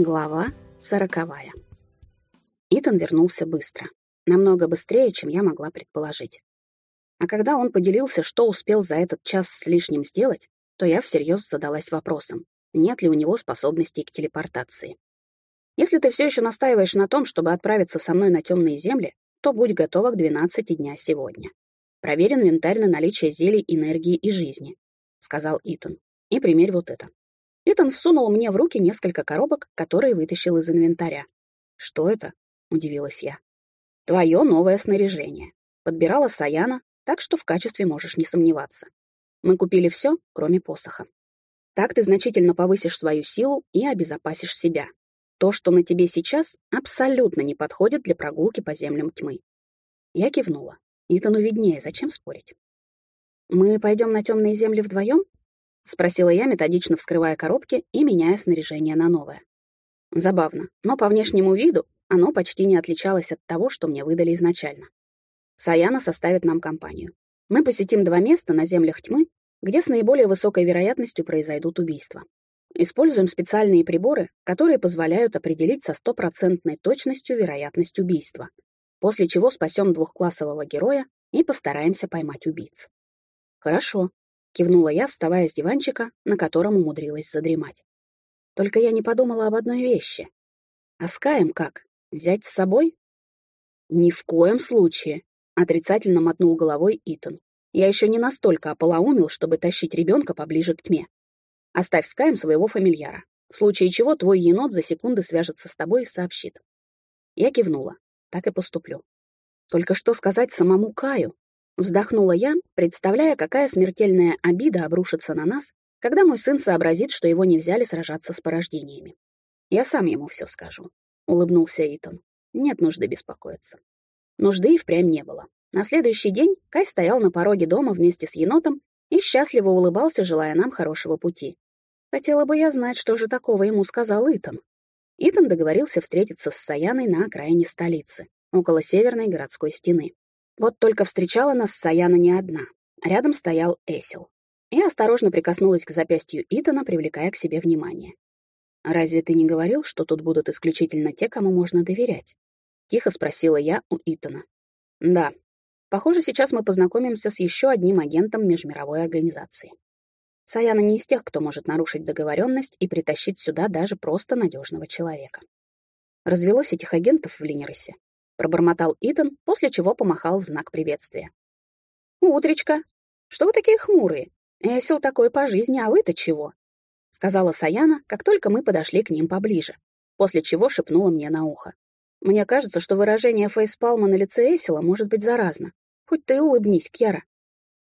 Глава сороковая. Итан вернулся быстро. Намного быстрее, чем я могла предположить. А когда он поделился, что успел за этот час с лишним сделать, то я всерьез задалась вопросом, нет ли у него способностей к телепортации. Если ты все еще настаиваешь на том, чтобы отправиться со мной на темные земли, то будь готова к 12 дня сегодня. Проверь инвентарь на наличие зелий энергии и жизни, — сказал Итан. И примерь вот это. Итан всунул мне в руки несколько коробок, которые вытащил из инвентаря. «Что это?» — удивилась я. «Твое новое снаряжение. Подбирала Саяна, так что в качестве можешь не сомневаться. Мы купили все, кроме посоха. Так ты значительно повысишь свою силу и обезопасишь себя. То, что на тебе сейчас, абсолютно не подходит для прогулки по землям тьмы». Я кивнула. Итану виднее, зачем спорить? «Мы пойдем на темные земли вдвоем?» — спросила я, методично вскрывая коробки и меняя снаряжение на новое. Забавно, но по внешнему виду оно почти не отличалось от того, что мне выдали изначально. Саяна составит нам компанию. Мы посетим два места на землях тьмы, где с наиболее высокой вероятностью произойдут убийства. Используем специальные приборы, которые позволяют определить со стопроцентной точностью вероятность убийства, после чего спасем двухклассового героя и постараемся поймать убийц. Хорошо, Кивнула я, вставая с диванчика, на котором умудрилась задремать. Только я не подумала об одной вещи. А с Каем как? Взять с собой? Ни в коем случае, отрицательно мотнул головой Итан. Я еще не настолько ополоумил, чтобы тащить ребенка поближе к тьме. Оставь с Каем своего фамильяра. В случае чего твой енот за секунды свяжется с тобой и сообщит. Я кивнула. Так и поступлю. Только что сказать самому Каю? Вздохнула я, представляя, какая смертельная обида обрушится на нас, когда мой сын сообразит, что его не взяли сражаться с порождениями. Я сам ему все скажу, — улыбнулся Итан. Нет нужды беспокоиться. Нужды и впрямь не было. На следующий день Кай стоял на пороге дома вместе с енотом и счастливо улыбался, желая нам хорошего пути. Хотела бы я знать, что же такого ему сказал Итан. Итан договорился встретиться с Саяной на окраине столицы, около северной городской стены. Вот только встречала нас Саяна не одна. Рядом стоял Эсил. Я осторожно прикоснулась к запястью Итана, привлекая к себе внимание. «Разве ты не говорил, что тут будут исключительно те, кому можно доверять?» Тихо спросила я у Итана. «Да. Похоже, сейчас мы познакомимся с еще одним агентом межмировой организации. Саяна не из тех, кто может нарушить договоренность и притащить сюда даже просто надежного человека. Развелось этих агентов в Линеросе пробормотал Итан, после чего помахал в знак приветствия. «Утречка! Что вы такие хмурые? Эсил такой по жизни, а вы-то чего?» — сказала Саяна, как только мы подошли к ним поближе, после чего шепнула мне на ухо. «Мне кажется, что выражение фейспалма на лице Эсила может быть заразно. Хоть ты улыбнись, Кьяра».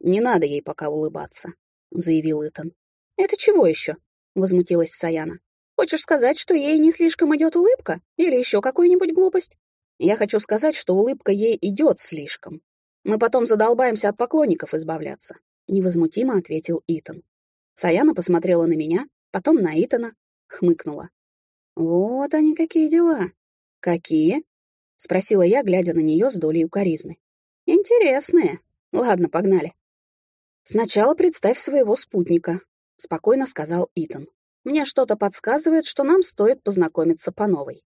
«Не надо ей пока улыбаться», — заявил Итан. «Это чего еще?» — возмутилась Саяна. «Хочешь сказать, что ей не слишком идет улыбка? Или еще какую-нибудь глупость?» Я хочу сказать, что улыбка ей идет слишком. Мы потом задолбаемся от поклонников избавляться, невозмутимо ответил Итан. Саяна посмотрела на меня, потом на Итана, хмыкнула. Вот они какие дела. Какие? спросила я, глядя на нее с долей укоризны. Интересные. Ладно, погнали. Сначала представь своего спутника, спокойно сказал Итан. Мне что-то подсказывает, что нам стоит познакомиться по новой.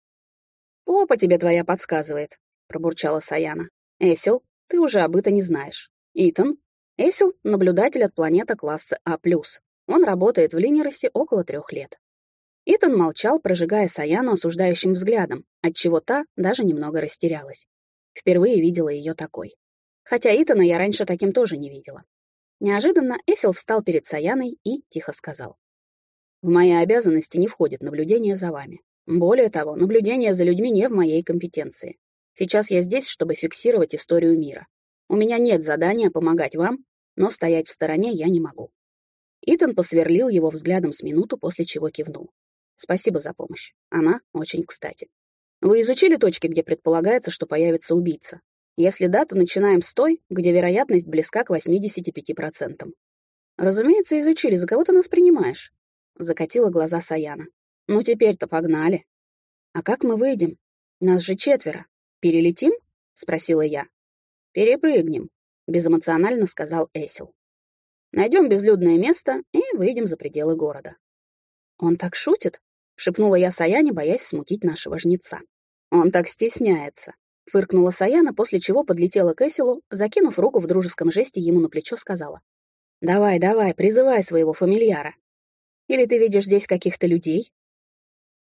«Опа тебе твоя подсказывает», — пробурчала Саяна. «Эсил, ты уже об это не знаешь. Итан? Эсил — наблюдатель от планеты класса А+. Он работает в Линеросе около трех лет». Итан молчал, прожигая Саяну осуждающим взглядом, отчего та даже немного растерялась. Впервые видела ее такой. Хотя Итана я раньше таким тоже не видела. Неожиданно Эсил встал перед Саяной и тихо сказал. «В мои обязанности не входит наблюдение за вами. Более того, наблюдение за людьми не в моей компетенции. Сейчас я здесь, чтобы фиксировать историю мира. У меня нет задания помогать вам, но стоять в стороне я не могу. Итан посверлил его взглядом с минуту, после чего кивнул. Спасибо за помощь. Она очень кстати. Вы изучили точки, где предполагается, что появится убийца? Если да, то начинаем с той, где вероятность близка к 85%. Разумеется, изучили. За кого ты нас принимаешь? Закатила глаза Саяна. Ну теперь-то погнали. А как мы выйдем? Нас же четверо. Перелетим? Спросила я. Перепрыгнем, безэмоционально сказал Эсил. Найдем безлюдное место и выйдем за пределы города. Он так шутит? шепнула я Саяне, боясь смутить нашего жнеца. Он так стесняется. Фыркнула Саяна, после чего подлетела к Эсилу, закинув руку в дружеском жесте ему на плечо, сказала. «Давай, давай, призывай своего фамильяра. Или ты видишь здесь каких-то людей?»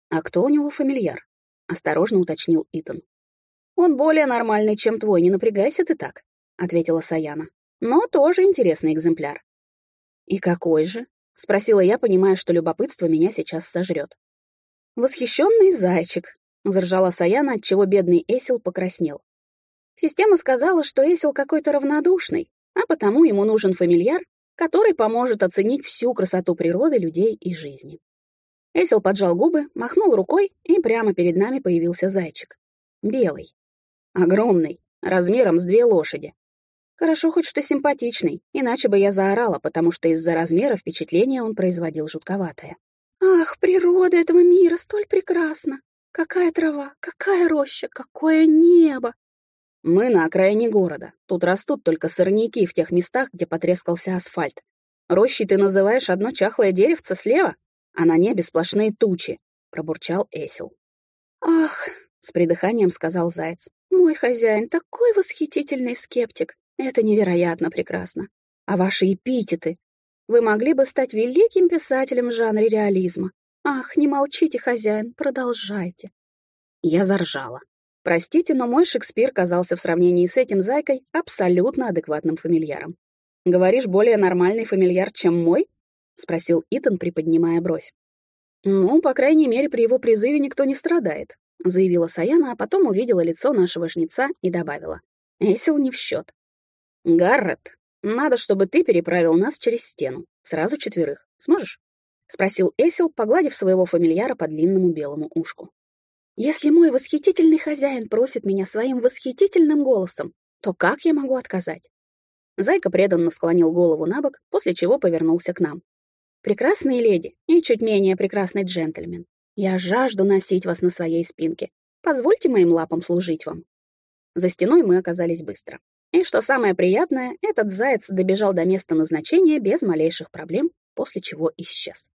«А кто у него фамильяр?» — осторожно уточнил Итан. «Он более нормальный, чем твой, не напрягайся ты так», — ответила Саяна. «Но тоже интересный экземпляр». «И какой же?» — спросила я, понимая, что любопытство меня сейчас сожрет. «Восхищенный зайчик», — заржала Саяна, отчего бедный Эсил покраснел. Система сказала, что Эсил какой-то равнодушный, а потому ему нужен фамильяр, который поможет оценить всю красоту природы, людей и жизни. Эсил поджал губы, махнул рукой, и прямо перед нами появился зайчик. Белый. Огромный, размером с две лошади. Хорошо хоть что симпатичный, иначе бы я заорала, потому что из-за размера впечатление он производил жутковатое. «Ах, природа этого мира столь прекрасна! Какая трава, какая роща, какое небо!» Мы на окраине города. Тут растут только сорняки в тех местах, где потрескался асфальт. Рощей ты называешь одно чахлое деревце слева, а на небе сплошные тучи, — пробурчал Эсил. «Ах!» — с придыханием сказал Заяц. «Мой хозяин такой восхитительный скептик. Это невероятно прекрасно. А ваши эпитеты? Вы могли бы стать великим писателем в жанре реализма. Ах, не молчите, хозяин, продолжайте». Я заржала. Простите, но мой Шекспир казался в сравнении с этим зайкой абсолютно адекватным фамильяром. «Говоришь, более нормальный фамильяр, чем мой?» — спросил Итан, приподнимая бровь. «Ну, по крайней мере, при его призыве никто не страдает», — заявила Саяна, а потом увидела лицо нашего жнеца и добавила. «Эсил не в счет. «Гаррет, надо, чтобы ты переправил нас через стену. Сразу четверых. Сможешь?» — спросил Эсил, погладив своего фамильяра по длинному белому ушку. Если мой восхитительный хозяин просит меня своим восхитительным голосом, то как я могу отказать? Зайка преданно склонил голову на бок, после чего повернулся к нам. «Прекрасные леди и чуть менее прекрасный джентльмен, я жажду носить вас на своей спинке. Позвольте моим лапам служить вам». За стеной мы оказались быстро. И что самое приятное, этот заяц добежал до места назначения без малейших проблем, после чего исчез.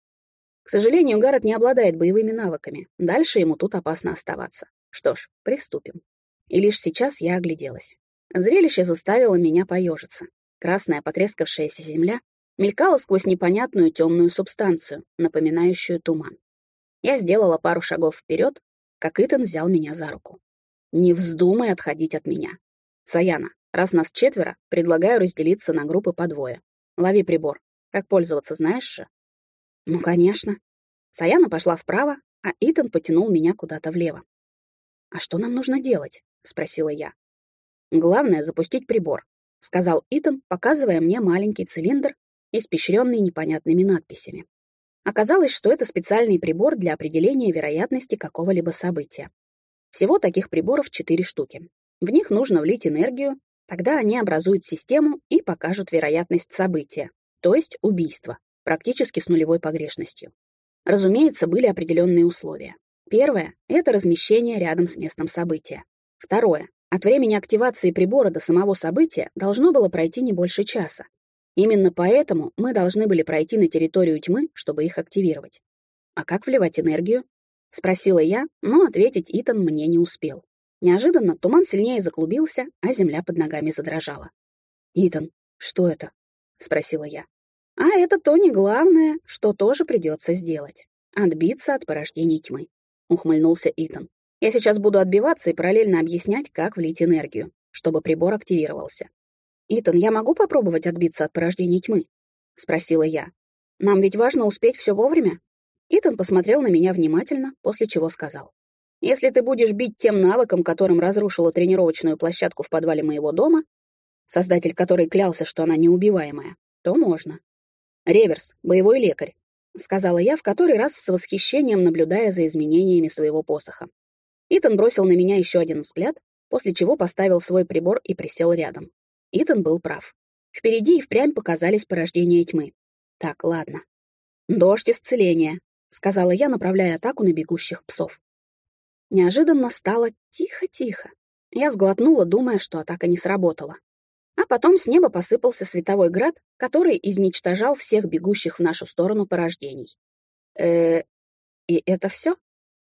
К сожалению, Гаррет не обладает боевыми навыками. Дальше ему тут опасно оставаться. Что ж, приступим. И лишь сейчас я огляделась. Зрелище заставило меня поежиться. Красная потрескавшаяся земля мелькала сквозь непонятную темную субстанцию, напоминающую туман. Я сделала пару шагов вперед, как Итан взял меня за руку. «Не вздумай отходить от меня. Саяна, раз нас четверо, предлагаю разделиться на группы по двое. Лови прибор. Как пользоваться, знаешь же?» «Ну, конечно». Саяна пошла вправо, а Итан потянул меня куда-то влево. «А что нам нужно делать?» — спросила я. «Главное — запустить прибор», — сказал Итан, показывая мне маленький цилиндр, испещренный непонятными надписями. Оказалось, что это специальный прибор для определения вероятности какого-либо события. Всего таких приборов четыре штуки. В них нужно влить энергию, тогда они образуют систему и покажут вероятность события, то есть убийство практически с нулевой погрешностью. Разумеется, были определенные условия. Первое — это размещение рядом с местом события. Второе — от времени активации прибора до самого события должно было пройти не больше часа. Именно поэтому мы должны были пройти на территорию тьмы, чтобы их активировать. А как вливать энергию? Спросила я, но ответить Итан мне не успел. Неожиданно туман сильнее заклубился, а земля под ногами задрожала. «Итан, что это?» — спросила я. А это то не главное, что тоже придется сделать. Отбиться от порождений тьмы. Ухмыльнулся Итан. Я сейчас буду отбиваться и параллельно объяснять, как влить энергию, чтобы прибор активировался. «Итан, я могу попробовать отбиться от порождений тьмы?» — спросила я. «Нам ведь важно успеть все вовремя?» Итан посмотрел на меня внимательно, после чего сказал. «Если ты будешь бить тем навыком, которым разрушила тренировочную площадку в подвале моего дома, создатель которой клялся, что она неубиваемая, то можно. «Реверс, боевой лекарь», — сказала я в который раз с восхищением, наблюдая за изменениями своего посоха. Итан бросил на меня еще один взгляд, после чего поставил свой прибор и присел рядом. Итан был прав. Впереди и впрямь показались порождения тьмы. Так, ладно. «Дождь исцеления», — сказала я, направляя атаку на бегущих псов. Неожиданно стало тихо-тихо. Я сглотнула, думая, что атака не сработала. А потом с неба посыпался световой град, который изничтожал всех бегущих в нашу сторону порождений. э И это все?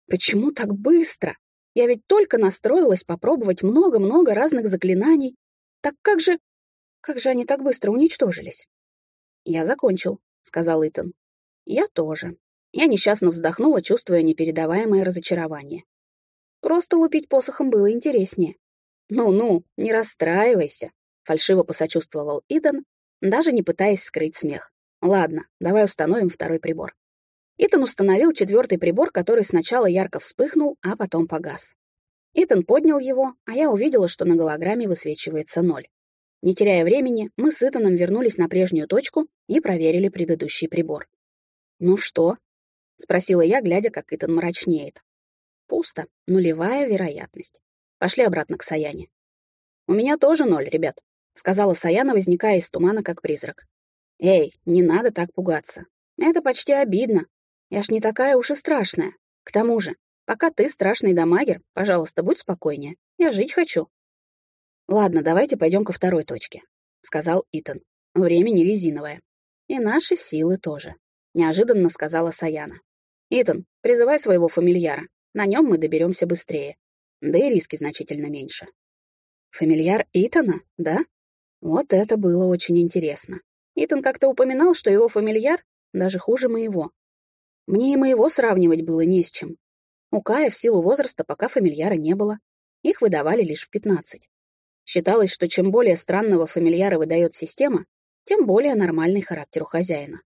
Почему так быстро? Я ведь только настроилась попробовать много-много разных заклинаний. Так как же... Как же они так быстро уничтожились? Я закончил, сказал Итан. Я тоже. Я несчастно вздохнула, чувствуя непередаваемое разочарование. Просто лупить посохом было интереснее. «Ну-ну, не расстраивайся», — фальшиво посочувствовал Идан, даже не пытаясь скрыть смех. «Ладно, давай установим второй прибор». Итан установил четвертый прибор, который сначала ярко вспыхнул, а потом погас. Итан поднял его, а я увидела, что на голограмме высвечивается ноль. Не теряя времени, мы с Итаном вернулись на прежнюю точку и проверили предыдущий прибор. «Ну что?» — спросила я, глядя, как Итан мрачнеет. Пусто. Нулевая вероятность. Пошли обратно к Саяне. «У меня тоже ноль, ребят», — сказала Саяна, возникая из тумана, как призрак. «Эй, не надо так пугаться. Это почти обидно. Я ж не такая уж и страшная. К тому же, пока ты страшный дамагер, пожалуйста, будь спокойнее. Я жить хочу». «Ладно, давайте пойдем ко второй точке», — сказал Итан. «Время не резиновое. И наши силы тоже», — неожиданно сказала Саяна. «Итан, призывай своего фамильяра. На нем мы доберемся быстрее. Да и риски значительно меньше. Фамильяр Итана, да? Вот это было очень интересно. Итан как-то упоминал, что его фамильяр даже хуже моего. Мне и моего сравнивать было не с чем. У Кая в силу возраста пока фамильяра не было. Их выдавали лишь в 15. Считалось, что чем более странного фамильяра выдает система, тем более нормальный характер у хозяина.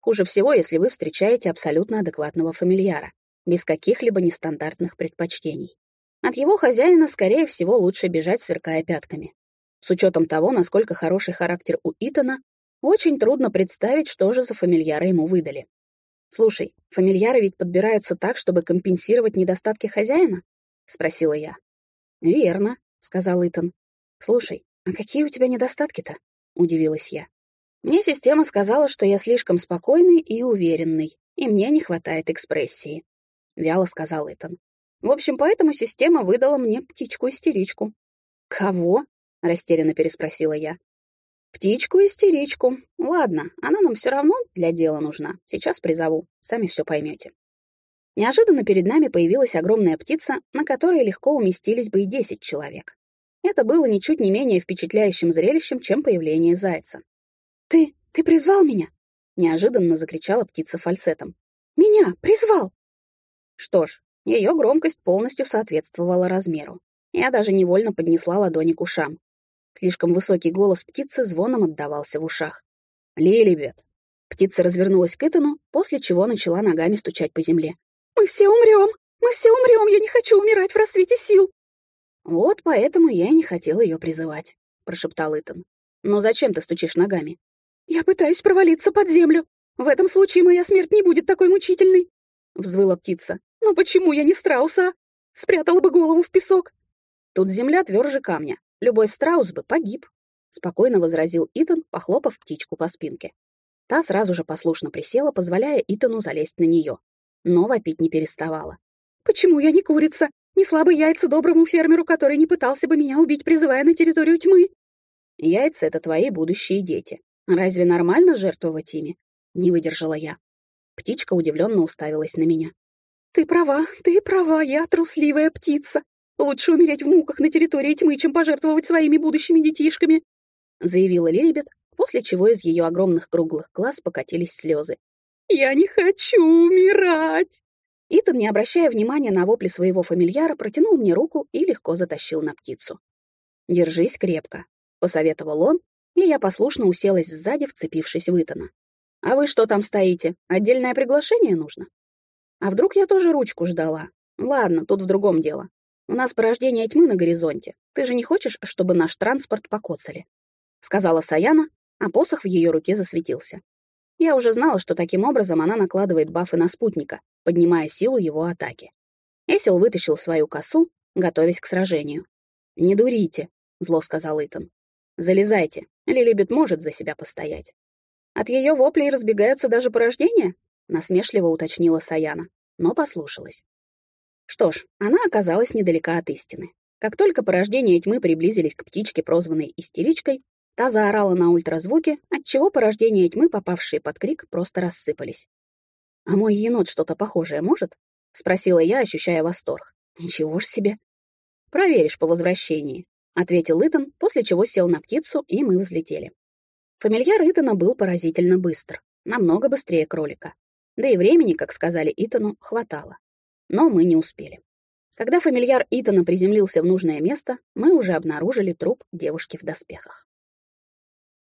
Хуже всего, если вы встречаете абсолютно адекватного фамильяра без каких-либо нестандартных предпочтений. От его хозяина, скорее всего, лучше бежать, сверкая пятками. С учетом того, насколько хороший характер у Итана, очень трудно представить, что же за фамильяра ему выдали. «Слушай, фамильяры ведь подбираются так, чтобы компенсировать недостатки хозяина?» — спросила я. «Верно», — сказал Итан. «Слушай, а какие у тебя недостатки-то?» — удивилась я. Мне система сказала, что я слишком спокойный и уверенный, и мне не хватает экспрессии. — вяло сказал Итан. «В общем, поэтому система выдала мне птичку-истеричку». «Кого?» — растерянно переспросила я. «Птичку-истеричку. Ладно, она нам все равно для дела нужна. Сейчас призову. Сами все поймете». Неожиданно перед нами появилась огромная птица, на которой легко уместились бы и десять человек. Это было ничуть не менее впечатляющим зрелищем, чем появление зайца. «Ты... ты призвал меня?» — неожиданно закричала птица фальцетом. «Меня! Призвал!» Что ж, ее громкость полностью соответствовала размеру. Я даже невольно поднесла ладони к ушам. Слишком высокий голос птицы звоном отдавался в ушах. «Лилибет!» Птица развернулась к Итану, после чего начала ногами стучать по земле. «Мы все умрем! Мы все умрем! Я не хочу умирать в рассвете сил!» «Вот поэтому я и не хотел ее призывать», — прошептал Итан. «Но зачем ты стучишь ногами?» «Я пытаюсь провалиться под землю. В этом случае моя смерть не будет такой мучительной», — взвыла птица. «Но почему я не страуса? Спрятала бы голову в песок!» «Тут земля тверже камня. Любой страус бы погиб», — спокойно возразил Итан, похлопав птичку по спинке. Та сразу же послушно присела, позволяя Итану залезть на нее. Но вопить не переставала. «Почему я не курица? Не слабые яйца доброму фермеру, который не пытался бы меня убить, призывая на территорию тьмы?» «Яйца — это твои будущие дети. Разве нормально жертвовать ими?» — не выдержала я. Птичка удивленно уставилась на меня. «Ты права, ты права, я трусливая птица. Лучше умереть в муках на территории тьмы, чем пожертвовать своими будущими детишками», заявила Лилибет, после чего из ее огромных круглых глаз покатились слезы. «Я не хочу умирать!» Итан, не обращая внимания на вопли своего фамильяра, протянул мне руку и легко затащил на птицу. «Держись крепко», — посоветовал он, и я послушно уселась сзади, вцепившись в Итана. «А вы что там стоите? Отдельное приглашение нужно?» А вдруг я тоже ручку ждала? Ладно, тут в другом дело. У нас порождение тьмы на горизонте. Ты же не хочешь, чтобы наш транспорт покоцали?» Сказала Саяна, а посох в ее руке засветился. Я уже знала, что таким образом она накладывает бафы на спутника, поднимая силу его атаки. Эсил вытащил свою косу, готовясь к сражению. «Не дурите», — зло сказал Итан. «Залезайте, Лилибет может за себя постоять». От ее воплей разбегаются даже порождения? насмешливо уточнила Саяна, но послушалась. Что ж, она оказалась недалека от истины. Как только порождения тьмы приблизились к птичке, прозванной истеричкой, та заорала на ультразвуке, отчего порождения тьмы, попавшие под крик, просто рассыпались. «А мой енот что-то похожее может?» — спросила я, ощущая восторг. «Ничего ж себе!» «Проверишь по возвращении», — ответил Итан, после чего сел на птицу, и мы взлетели. Фамильяр Итана был поразительно быстр, намного быстрее кролика. Да и времени, как сказали Итану, хватало. Но мы не успели. Когда фамильяр Итана приземлился в нужное место, мы уже обнаружили труп девушки в доспехах.